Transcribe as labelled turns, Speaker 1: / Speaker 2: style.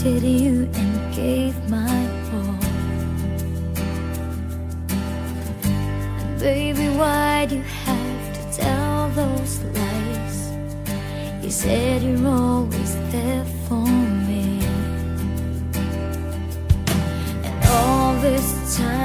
Speaker 1: trusted you and gave my all. And baby, why do you have to tell those lies? You said you're always there for me. And all this time.